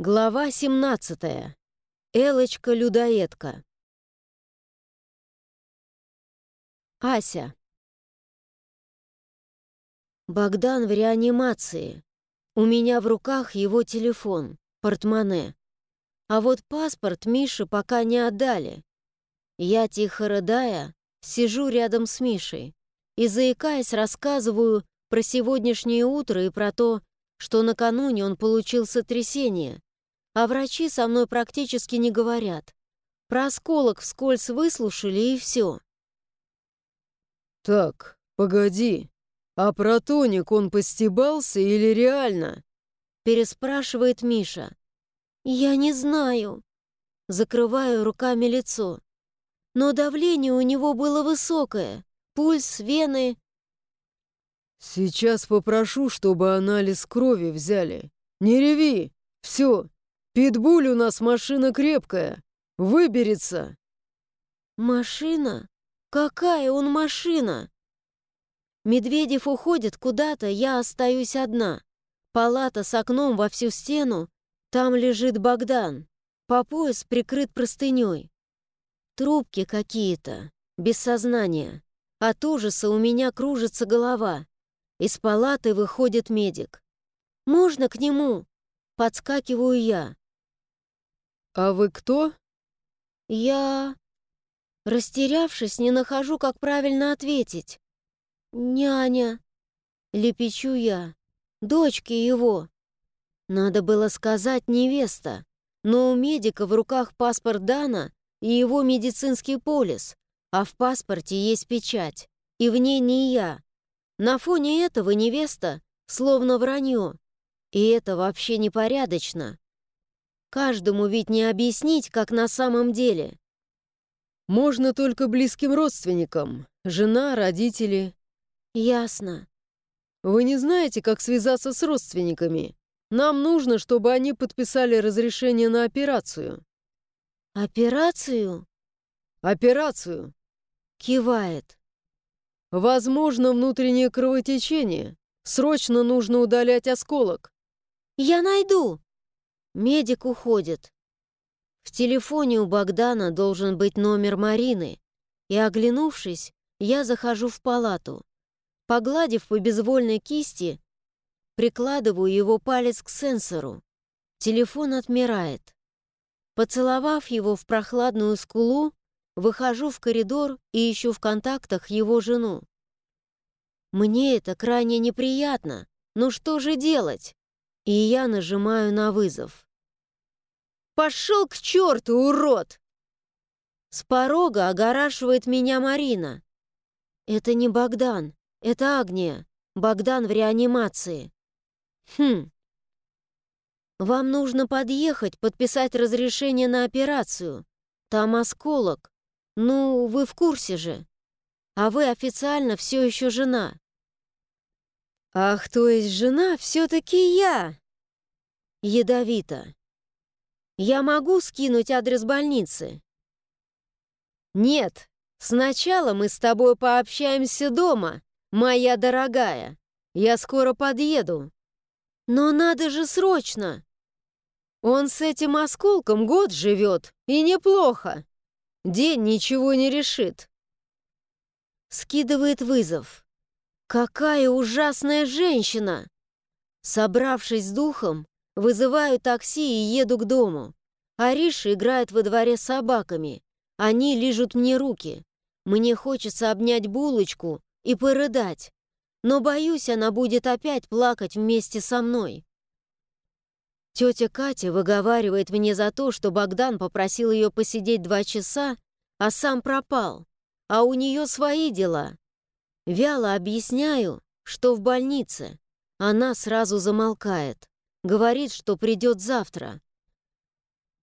Глава 17. Элочка-людоедка. Ася. Богдан в реанимации. У меня в руках его телефон, портмоне. А вот паспорт Мише пока не отдали. Я, тихо рыдая, сижу рядом с Мишей и, заикаясь, рассказываю про сегодняшнее утро и про то, что накануне он получил сотрясение — а врачи со мной практически не говорят. Про осколок вскользь выслушали и все. «Так, погоди, а про тоник он постебался или реально?» Переспрашивает Миша. «Я не знаю». Закрываю руками лицо. Но давление у него было высокое, пульс, вены. «Сейчас попрошу, чтобы анализ крови взяли. Не реви! Все, Питбуль у нас машина крепкая. Выберется. Машина? Какая он машина? Медведев уходит куда-то, я остаюсь одна. Палата с окном во всю стену. Там лежит Богдан. По пояс прикрыт простыней. Трубки какие-то, без сознания. От ужаса у меня кружится голова. Из палаты выходит медик. «Можно к нему?» Подскакиваю я. «А вы кто?» «Я...» Растерявшись, не нахожу, как правильно ответить. «Няня...» Лепечу я. «Дочки его...» Надо было сказать «невеста», но у медика в руках паспорт Дана и его медицинский полис, а в паспорте есть печать, и в ней не я. На фоне этого невеста словно вранье. И это вообще непорядочно. Каждому ведь не объяснить, как на самом деле. Можно только близким родственникам. Жена, родители. Ясно. Вы не знаете, как связаться с родственниками? Нам нужно, чтобы они подписали разрешение на операцию. Операцию? Операцию. Кивает. Возможно, внутреннее кровотечение. Срочно нужно удалять осколок. Я найду. Медик уходит. В телефоне у Богдана должен быть номер Марины, и, оглянувшись, я захожу в палату. Погладив по безвольной кисти, прикладываю его палец к сенсору. Телефон отмирает. Поцеловав его в прохладную скулу, выхожу в коридор и ищу в контактах его жену. Мне это крайне неприятно, но что же делать? И я нажимаю на вызов. «Пошел к черту, урод!» С порога огорашивает меня Марина. «Это не Богдан, это Агния. Богдан в реанимации». «Хм. Вам нужно подъехать, подписать разрешение на операцию. Там осколок. Ну, вы в курсе же. А вы официально все еще жена». «Ах, то есть жена все-таки я!» Ядовито. Я могу скинуть адрес больницы? Нет. Сначала мы с тобой пообщаемся дома, моя дорогая. Я скоро подъеду. Но надо же срочно. Он с этим осколком год живет, и неплохо. День ничего не решит. Скидывает вызов. Какая ужасная женщина! Собравшись с духом, Вызываю такси и еду к дому. Ариша играет во дворе с собаками. Они лижут мне руки. Мне хочется обнять булочку и порыдать. Но боюсь, она будет опять плакать вместе со мной. Тетя Катя выговаривает мне за то, что Богдан попросил ее посидеть два часа, а сам пропал. А у нее свои дела. Вяло объясняю, что в больнице. Она сразу замолкает. Говорит, что придет завтра.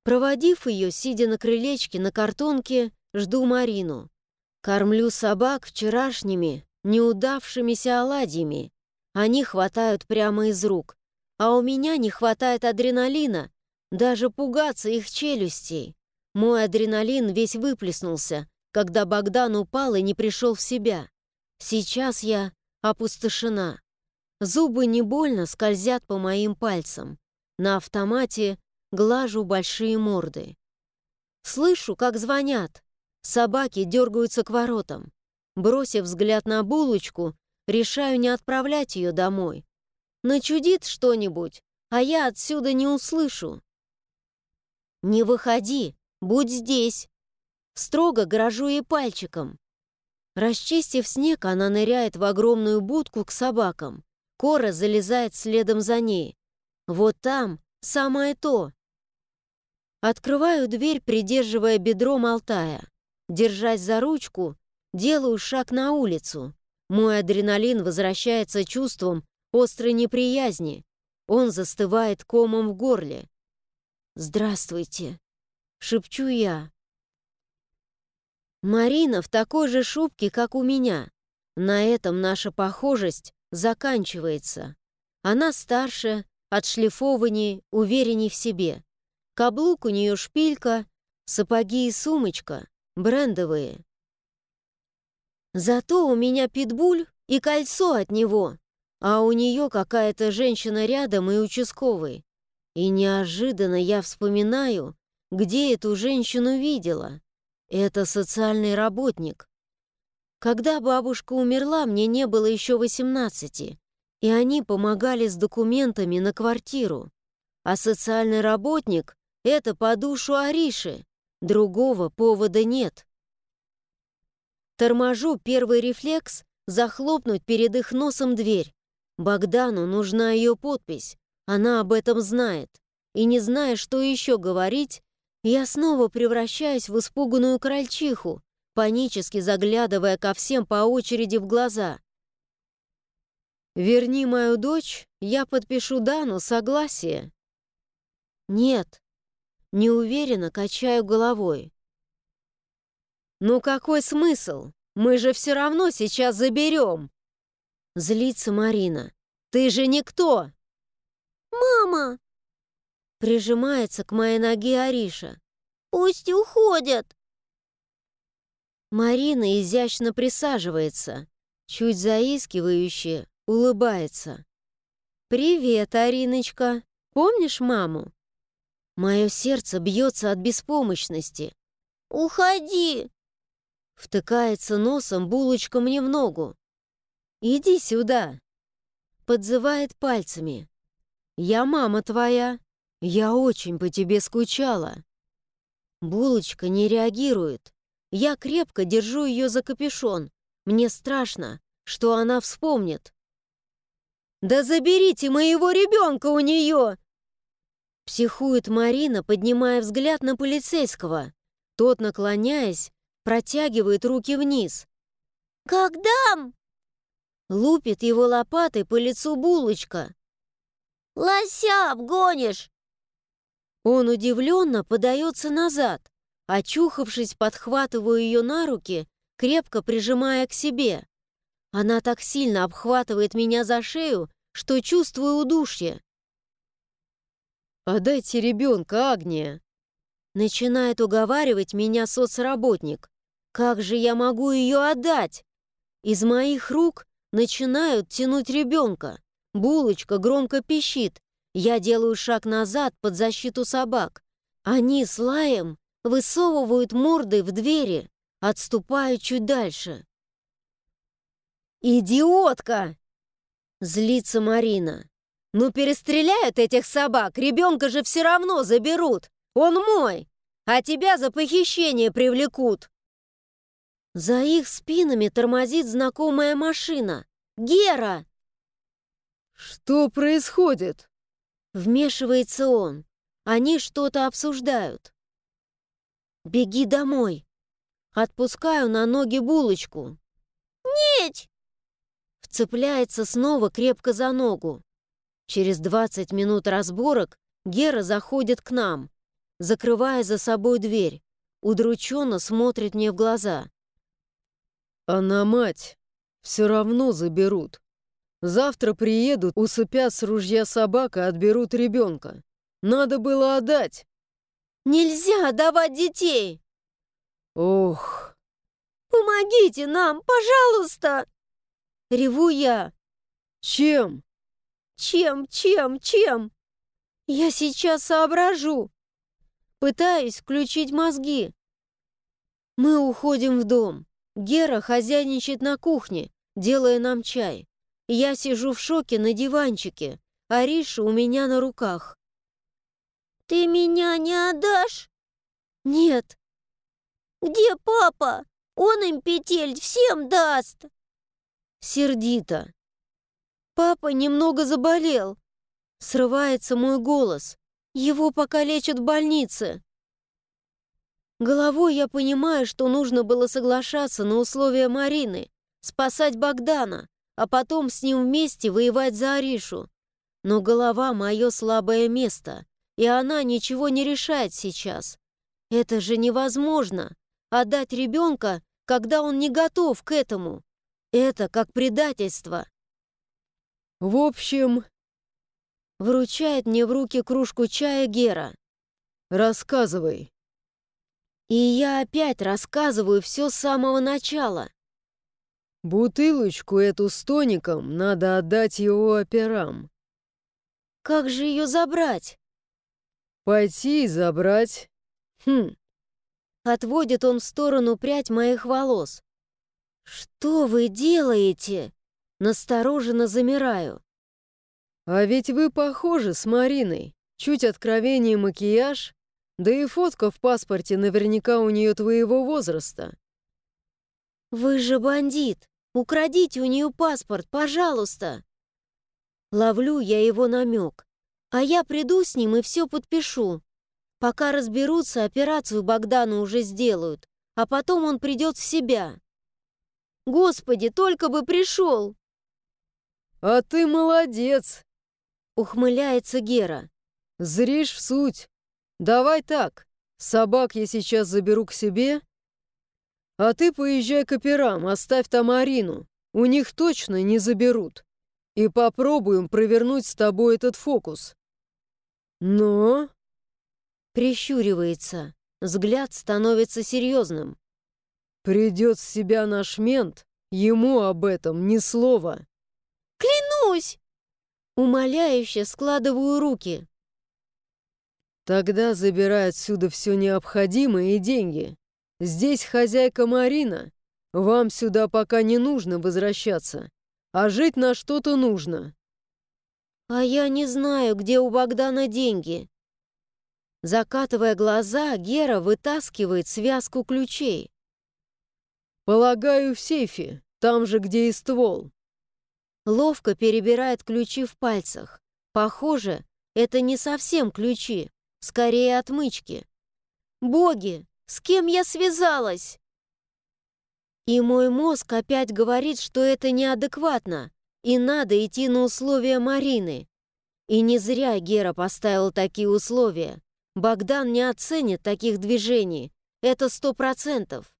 Проводив ее, сидя на крылечке на картонке, жду Марину. Кормлю собак вчерашними, неудавшимися оладьями. Они хватают прямо из рук. А у меня не хватает адреналина, даже пугаться их челюстей. Мой адреналин весь выплеснулся, когда Богдан упал и не пришел в себя. Сейчас я опустошена. Зубы не больно скользят по моим пальцам. На автомате глажу большие морды. Слышу, как звонят. Собаки дергаются к воротам. Бросив взгляд на булочку, решаю не отправлять ее домой. Начудит что-нибудь, а я отсюда не услышу. «Не выходи, будь здесь!» Строго грожу ей пальчиком. Расчистив снег, она ныряет в огромную будку к собакам. Кора залезает следом за ней. Вот там самое то. Открываю дверь, придерживая бедром Алтая. Держась за ручку, делаю шаг на улицу. Мой адреналин возвращается чувством острой неприязни. Он застывает комом в горле. «Здравствуйте», — шепчу я. Марина в такой же шубке, как у меня. На этом наша похожесть заканчивается. Она старше, отшлифованнее, уверенней в себе. Каблук у нее шпилька, сапоги и сумочка брендовые. Зато у меня питбуль и кольцо от него, а у нее какая-то женщина рядом и участковый. И неожиданно я вспоминаю, где эту женщину видела. Это социальный работник. Когда бабушка умерла, мне не было еще 18, и они помогали с документами на квартиру. А социальный работник — это по душу Ариши. Другого повода нет. Торможу первый рефлекс — захлопнуть перед их носом дверь. Богдану нужна ее подпись. Она об этом знает. И не зная, что еще говорить, я снова превращаюсь в испуганную крольчиху, панически заглядывая ко всем по очереди в глаза. «Верни мою дочь, я подпишу Дану согласие». «Нет», неуверенно качаю головой. «Ну какой смысл? Мы же все равно сейчас заберем!» Злится Марина. «Ты же никто!» «Мама!» Прижимается к моей ноге Ариша. «Пусть уходят!» Марина изящно присаживается, чуть заискивающе улыбается. «Привет, Ариночка! Помнишь маму?» Мое сердце бьется от беспомощности. «Уходи!» Втыкается носом булочка мне в ногу. «Иди сюда!» Подзывает пальцами. «Я мама твоя!» «Я очень по тебе скучала». Булочка не реагирует. Я крепко держу ее за капюшон. Мне страшно, что она вспомнит. «Да заберите моего ребенка у нее!» Психует Марина, поднимая взгляд на полицейского. Тот, наклоняясь, протягивает руки вниз. «Когда?» Лупит его лопатой по лицу булочка. «Лося обгонишь!» Он удивленно подается назад. Очухавшись, подхватываю ее на руки, крепко прижимая к себе. Она так сильно обхватывает меня за шею, что чувствую удушье. «Отдайте ребенка, Агния!» Начинает уговаривать меня соцработник. «Как же я могу ее отдать?» Из моих рук начинают тянуть ребенка. Булочка громко пищит, я делаю шаг назад под защиту собак. Они с лаем высовывают морды в двери, отступаю чуть дальше. «Идиотка!» — злится Марина. «Ну перестреляют этих собак, ребенка же все равно заберут. Он мой, а тебя за похищение привлекут». За их спинами тормозит знакомая машина. «Гера!» «Что происходит?» Вмешивается он. Они что-то обсуждают. «Беги домой!» Отпускаю на ноги булочку. «Нет!» Вцепляется снова крепко за ногу. Через 20 минут разборок Гера заходит к нам, закрывая за собой дверь. Удрученно смотрит мне в глаза. «Она мать. Все равно заберут. Завтра приедут, усыпят с ружья собака, отберут ребенка. Надо было отдать. Нельзя давать детей. Ох. Помогите нам, пожалуйста. Реву я. Чем? Чем, чем, чем? Я сейчас соображу. Пытаюсь включить мозги. Мы уходим в дом. Гера хозяйничает на кухне, делая нам чай. Я сижу в шоке на диванчике, а Риша у меня на руках. «Ты меня не отдашь?» «Нет». «Где папа? Он им петель всем даст!» Сердито. «Папа немного заболел». Срывается мой голос. Его пока лечат в больнице. Головой я понимаю, что нужно было соглашаться на условия Марины, спасать Богдана, а потом с ним вместе воевать за Аришу. Но голова — мое слабое место, и она ничего не решает сейчас. Это же невозможно — отдать ребенка, когда он не готов к этому. Это как предательство. В общем... Вручает мне в руки кружку чая Гера. Рассказывай. И я опять рассказываю все с самого начала. Бутылочку эту с тоником надо отдать его операм. Как же ее забрать? Пойти и забрать. Хм. Отводит он в сторону прядь моих волос. Что вы делаете? Настороженно замираю. А ведь вы похожи с Мариной. Чуть откровение макияж, да и фотка в паспорте наверняка у нее твоего возраста. «Вы же бандит! Украдите у нее паспорт, пожалуйста!» Ловлю я его намек. А я приду с ним и все подпишу. Пока разберутся, операцию Богдану уже сделают, а потом он придет в себя. Господи, только бы пришел! «А ты молодец!» — ухмыляется Гера. «Зришь в суть. «Давай так, собак я сейчас заберу к себе, а ты поезжай к операм, оставь там Арину, у них точно не заберут, и попробуем провернуть с тобой этот фокус». «Но...» Прищуривается, взгляд становится серьезным. «Придет в себя наш мент, ему об этом ни слова». «Клянусь!» Умоляюще складываю руки. Тогда забирай отсюда все необходимое и деньги. Здесь хозяйка Марина. Вам сюда пока не нужно возвращаться, а жить на что-то нужно. А я не знаю, где у Богдана деньги. Закатывая глаза, Гера вытаскивает связку ключей. Полагаю, в сейфе, там же, где и ствол. Ловко перебирает ключи в пальцах. Похоже, это не совсем ключи. Скорее отмычки. Боги, с кем я связалась? И мой мозг опять говорит, что это неадекватно, и надо идти на условия Марины. И не зря Гера поставил такие условия. Богдан не оценит таких движений, это сто процентов.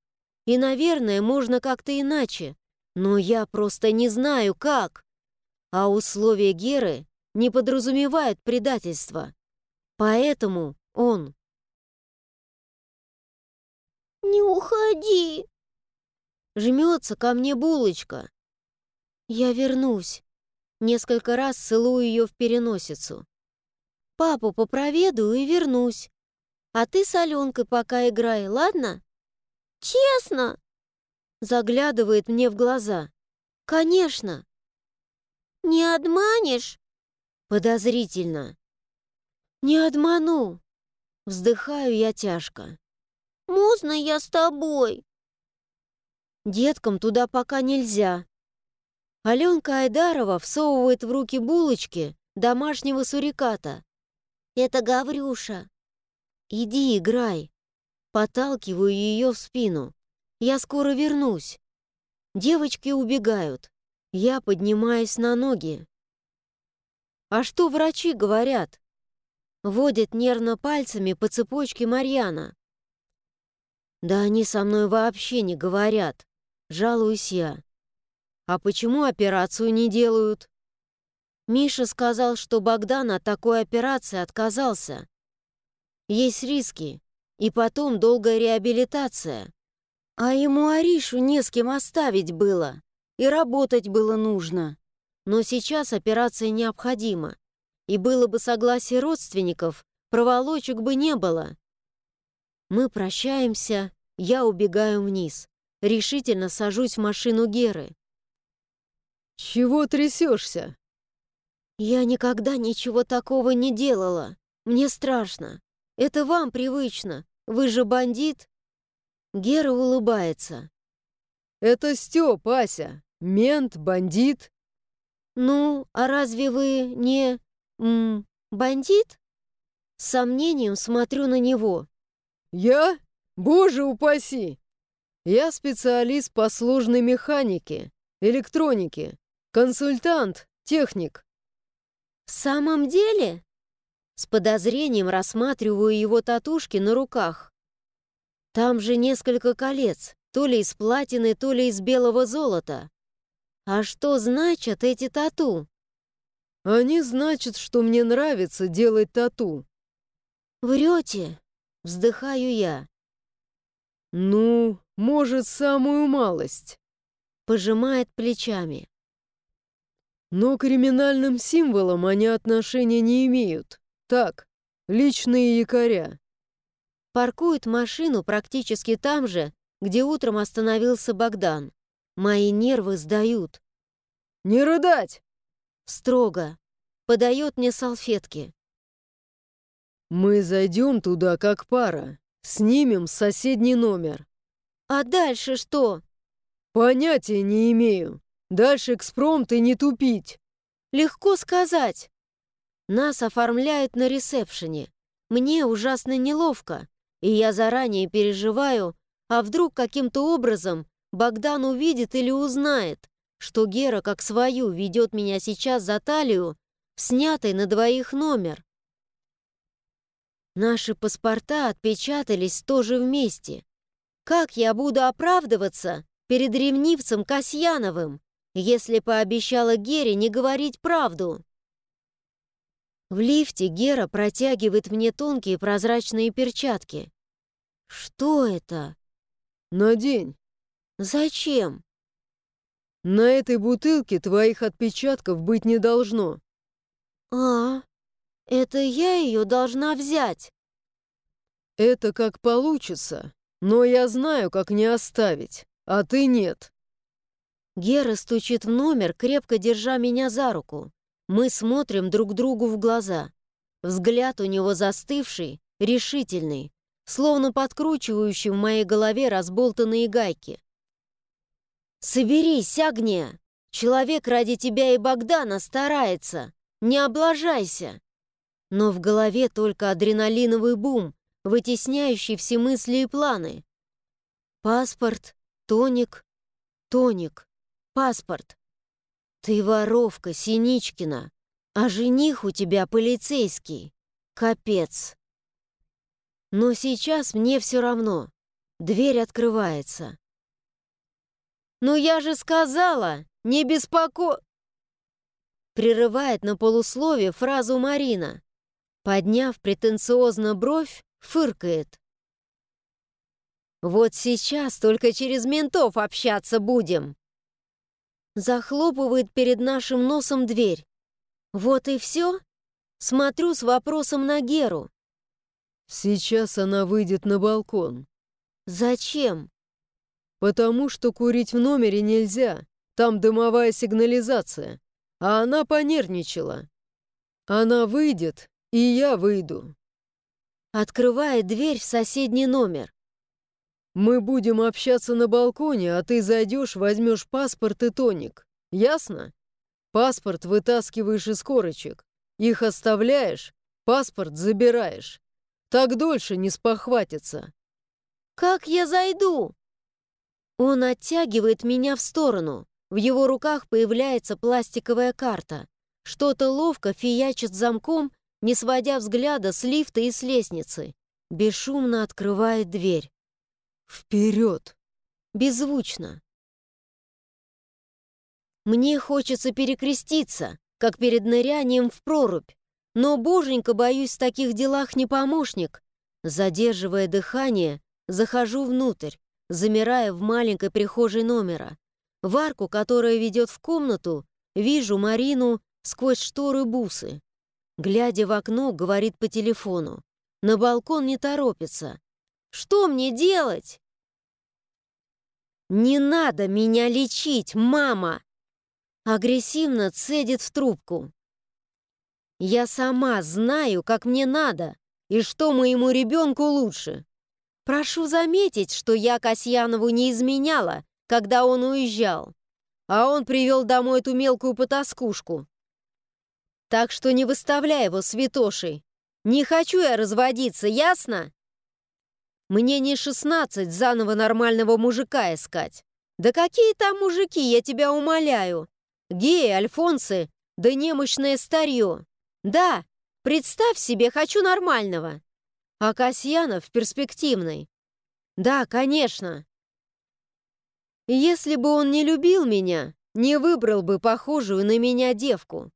И, наверное, можно как-то иначе, но я просто не знаю, как. А условия Геры не подразумевают предательство. Поэтому он... «Не уходи!» Жмется ко мне булочка. Я вернусь. Несколько раз целую ее в переносицу. Папу попроведаю и вернусь. А ты с Аленкой пока играй, ладно? Честно? Заглядывает мне в глаза. Конечно. Не обманешь? Подозрительно. «Не обману!» Вздыхаю я тяжко. «Можно я с тобой?» Деткам туда пока нельзя. Аленка Айдарова всовывает в руки булочки домашнего суриката. «Это Гаврюша. Иди играй». Поталкиваю ее в спину. «Я скоро вернусь». Девочки убегают. Я поднимаюсь на ноги. «А что врачи говорят?» Водит нервно пальцами по цепочке Марьяна. «Да они со мной вообще не говорят», — жалуюсь я. «А почему операцию не делают?» Миша сказал, что Богдан от такой операции отказался. Есть риски, и потом долгая реабилитация. А ему Аришу не с кем оставить было, и работать было нужно. Но сейчас операция необходима. и было бы согласие родственников, проволочек бы не было. Мы прощаемся, я убегаю вниз. Решительно сажусь в машину Геры. «Чего трясешься?» «Я никогда ничего такого не делала. Мне страшно. Это вам привычно. Вы же бандит?» Гера улыбается. «Это Стёп, Ася. Мент, бандит». «Ну, а разве вы не... М, бандит?» С сомнением смотрю на него. «Я? Боже упаси! Я специалист по сложной механике, электронике, консультант, техник». «В самом деле?» С подозрением рассматриваю его татушки на руках. Там же несколько колец, то ли из платины, то ли из белого золота. А что значат эти тату? Они значат, что мне нравится делать тату. Врете? Вздыхаю я. Ну, может, самую малость. Пожимает плечами. Но к криминальным символам они отношения не имеют. Так, личные якоря. Паркует машину практически там же, где утром остановился Богдан. Мои нервы сдают. «Не рыдать!» Строго. Подает мне салфетки. «Мы зайдем туда как пара. Снимем соседний номер». «А дальше что?» «Понятия не имею. Дальше экспромт и не тупить». «Легко сказать. Нас оформляют на ресепшене. Мне ужасно неловко, и я заранее переживаю, а вдруг каким-то образом Богдан увидит или узнает, что Гера как свою ведет меня сейчас за талию в снятый на двоих номер. Наши паспорта отпечатались тоже вместе. Как я буду оправдываться перед ревнивцем Касьяновым, если пообещала Гере не говорить правду? В лифте Гера протягивает мне тонкие прозрачные перчатки. Что это? Надень. Зачем? На этой бутылке твоих отпечатков быть не должно. А, это я ее должна взять. Это как получится, но я знаю, как не оставить, а ты нет. Гера стучит в номер, крепко держа меня за руку. Мы смотрим друг другу в глаза. Взгляд у него застывший, решительный, словно подкручивающий в моей голове разболтанные гайки. «Соберись, Агния! Человек ради тебя и Богдана старается! Не облажайся!» Но в голове только адреналиновый бум, вытесняющий все мысли и планы. Паспорт, тоник, тоник, паспорт. Ты воровка, Синичкина, а жених у тебя полицейский. Капец. Но сейчас мне все равно. Дверь открывается. «Ну я же сказала, не беспоко...» Прерывает на полуслове фразу Марина. Подняв претенциозно бровь, фыркает. «Вот сейчас только через ментов общаться будем!» Захлопывает перед нашим носом дверь. «Вот и все?» Смотрю с вопросом на Геру. «Сейчас она выйдет на балкон». «Зачем?» «Потому что курить в номере нельзя. Там дымовая сигнализация. А она понервничала. Она выйдет, и я выйду». Открывает дверь в соседний номер. «Мы будем общаться на балконе, а ты зайдешь, возьмешь паспорт и тоник. Ясно? Паспорт вытаскиваешь из корочек. Их оставляешь, паспорт забираешь. Так дольше не спохватится». «Как я зайду?» Он оттягивает меня в сторону. В его руках появляется пластиковая карта. Что-то ловко фиячит замком, не сводя взгляда с лифта и с лестницы. Бесшумно открывает дверь. «Вперед!» Беззвучно. Мне хочется перекреститься, как перед нырянием в прорубь. Но, боженька, боюсь, в таких делах не помощник. Задерживая дыхание, захожу внутрь замирая в маленькой прихожей номера. В арку, которая ведет в комнату, вижу Марину сквозь шторы бусы. Глядя в окно, говорит по телефону. На балкон не торопится. Что мне делать? «Не надо меня лечить, мама!» Агрессивно цедит в трубку. «Я сама знаю, как мне надо, и что моему ребенку лучше. Прошу заметить, что я Касьянову не изменяла, когда он уезжал, а он привел домой эту мелкую потаскушку. Так что не выставляй его святошей. Не хочу я разводиться, ясно?» Мне не шестнадцать заново нормального мужика искать. Да какие там мужики, я тебя умоляю. Геи, альфонсы, да немощное старье. Да, представь себе, хочу нормального. А Касьянов перспективный. Да, конечно. Если бы он не любил меня, не выбрал бы похожую на меня девку.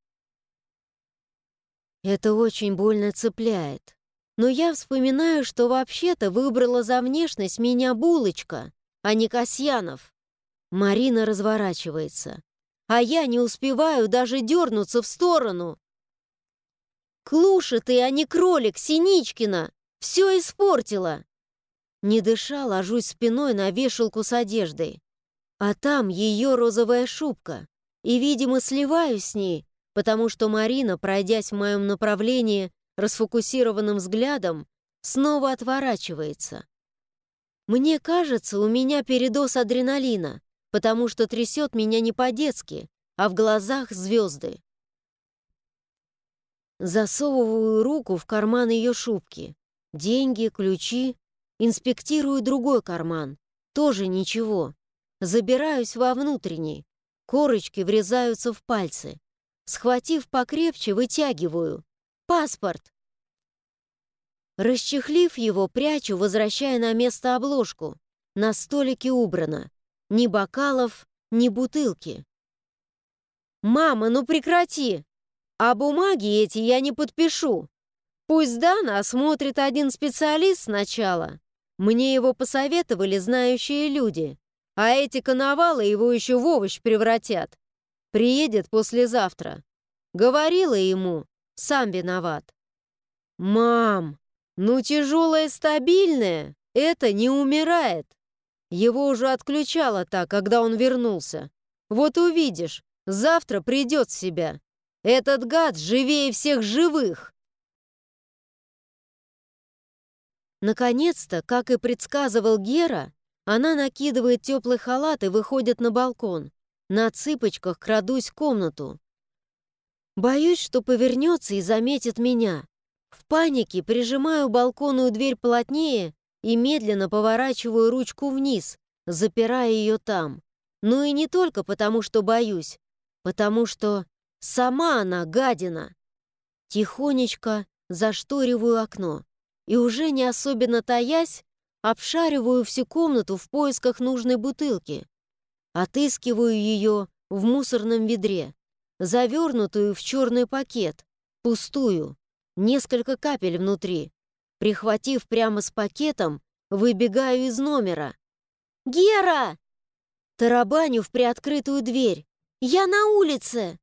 Это очень больно цепляет. Но я вспоминаю, что вообще-то выбрала за внешность меня булочка, а не Касьянов. Марина разворачивается, а я не успеваю даже дернуться в сторону. «Клуша ты, а не кролик, Синичкина! Все испортила!» Не дыша, ложусь спиной на вешалку с одеждой. А там ее розовая шубка. И, видимо, сливаюсь с ней, потому что Марина, пройдясь в моем направлении, расфокусированным взглядом, снова отворачивается. Мне кажется, у меня передоз адреналина, потому что трясет меня не по-детски, а в глазах звезды. Засовываю руку в карман ее шубки. Деньги, ключи. Инспектирую другой карман. Тоже ничего. Забираюсь во внутренний. Корочки врезаются в пальцы. Схватив покрепче, вытягиваю. Паспорт!» Расчехлив его, прячу, возвращая на место обложку. На столике убрано. Ни бокалов, ни бутылки. «Мама, ну прекрати! А бумаги эти я не подпишу. Пусть Дана осмотрит один специалист сначала. Мне его посоветовали знающие люди. А эти коновалы его еще в овощ превратят. Приедет послезавтра. Говорила ему, сам виноват. «Мам, ну тяжелое стабильное, это не умирает. Его уже отключало так, когда он вернулся. Вот увидишь, завтра придет в себя. Этот гад живее всех живых!» Наконец-то, как и предсказывал Гера, она накидывает теплый халат и выходит на балкон. На цыпочках крадусь в комнату. Боюсь, что повернется и заметит меня. В панике прижимаю балконную дверь плотнее и медленно поворачиваю ручку вниз, запирая ее там. Ну и не только потому, что боюсь, потому что сама она гадина. Тихонечко зашториваю окно и уже не особенно таясь, обшариваю всю комнату в поисках нужной бутылки. Отыскиваю ее в мусорном ведре завернутую в черный пакет, пустую, несколько капель внутри. Прихватив прямо с пакетом, выбегаю из номера. «Гера!» Тарабаню в приоткрытую дверь. «Я на улице!»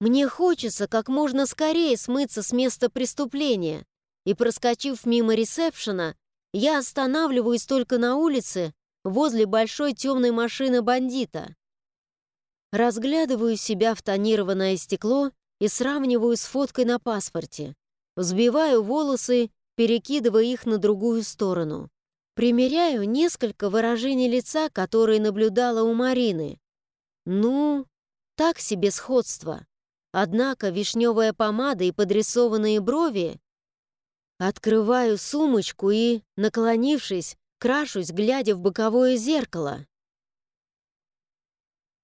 Мне хочется как можно скорее смыться с места преступления, и, проскочив мимо ресепшена, я останавливаюсь только на улице возле большой темной машины бандита. Разглядываю себя в тонированное стекло и сравниваю с фоткой на паспорте. Взбиваю волосы, перекидывая их на другую сторону. Примеряю несколько выражений лица, которые наблюдала у Марины. Ну, так себе сходство. Однако вишневая помада и подрисованные брови... Открываю сумочку и, наклонившись, крашусь, глядя в боковое зеркало.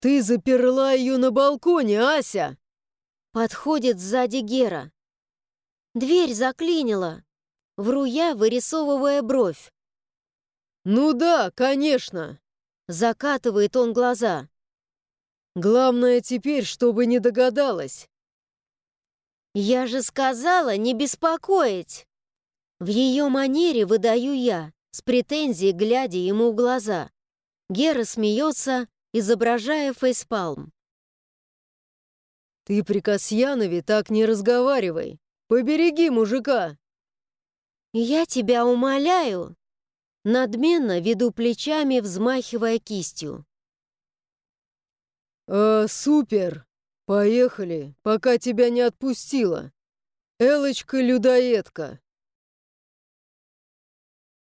«Ты заперла ее на балконе, Ася!» Подходит сзади Гера. Дверь заклинила. Вру я, вырисовывая бровь. «Ну да, конечно!» Закатывает он глаза. «Главное теперь, чтобы не догадалась». «Я же сказала не беспокоить!» В ее манере выдаю я, с претензией глядя ему в глаза. Гера смеется, изображая фейспалм. Ты при Касьянове так не разговаривай. Побереги мужика. Я тебя умоляю. Надменно веду плечами, взмахивая кистью. «А, супер! Поехали, пока тебя не отпустила. Элочка-людоедка!»